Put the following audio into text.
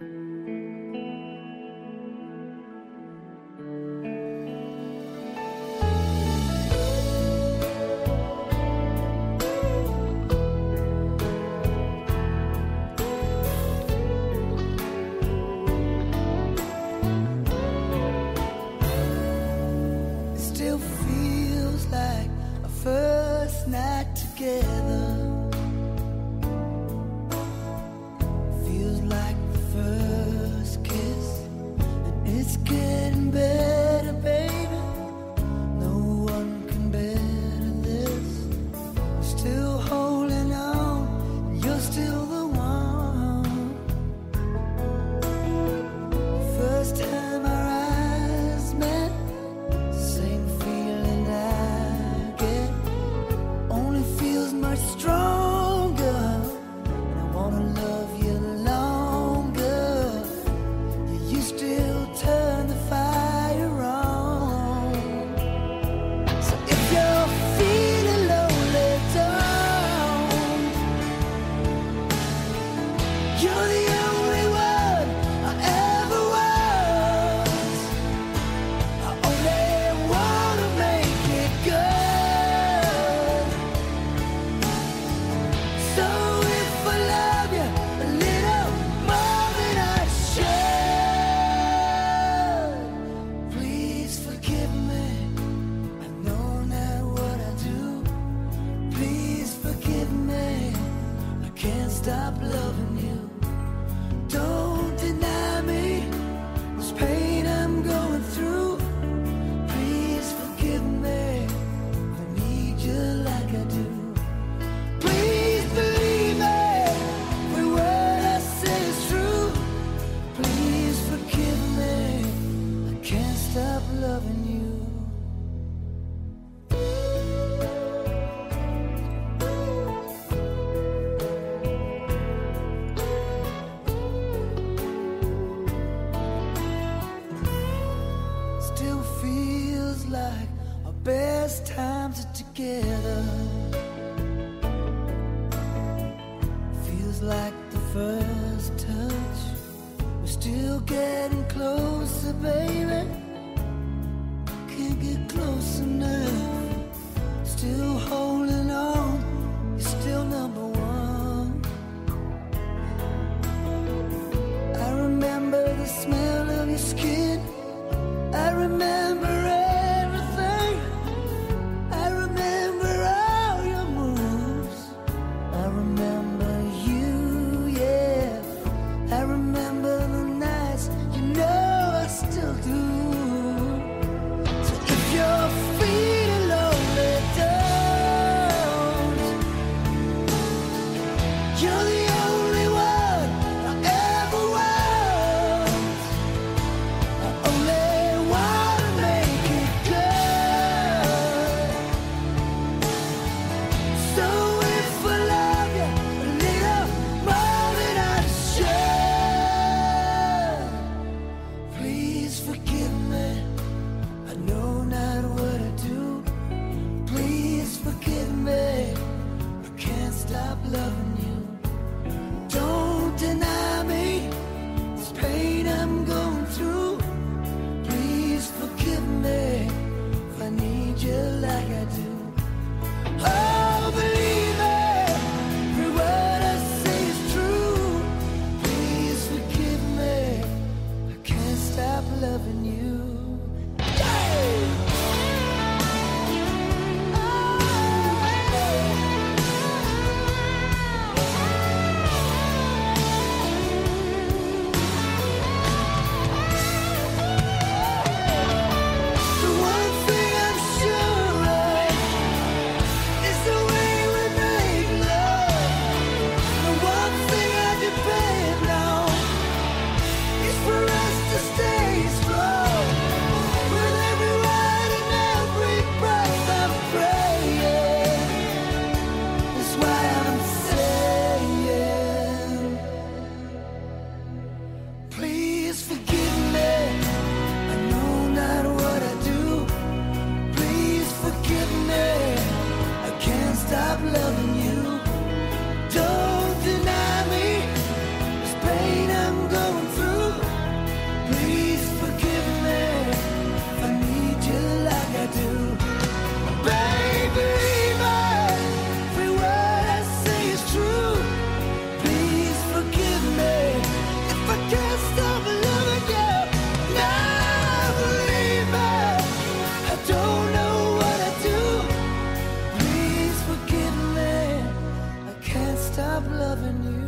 It still feels like our first night together. first touch. We're still getting closer, baby. Can't get close enough. Still Really? stop loving you.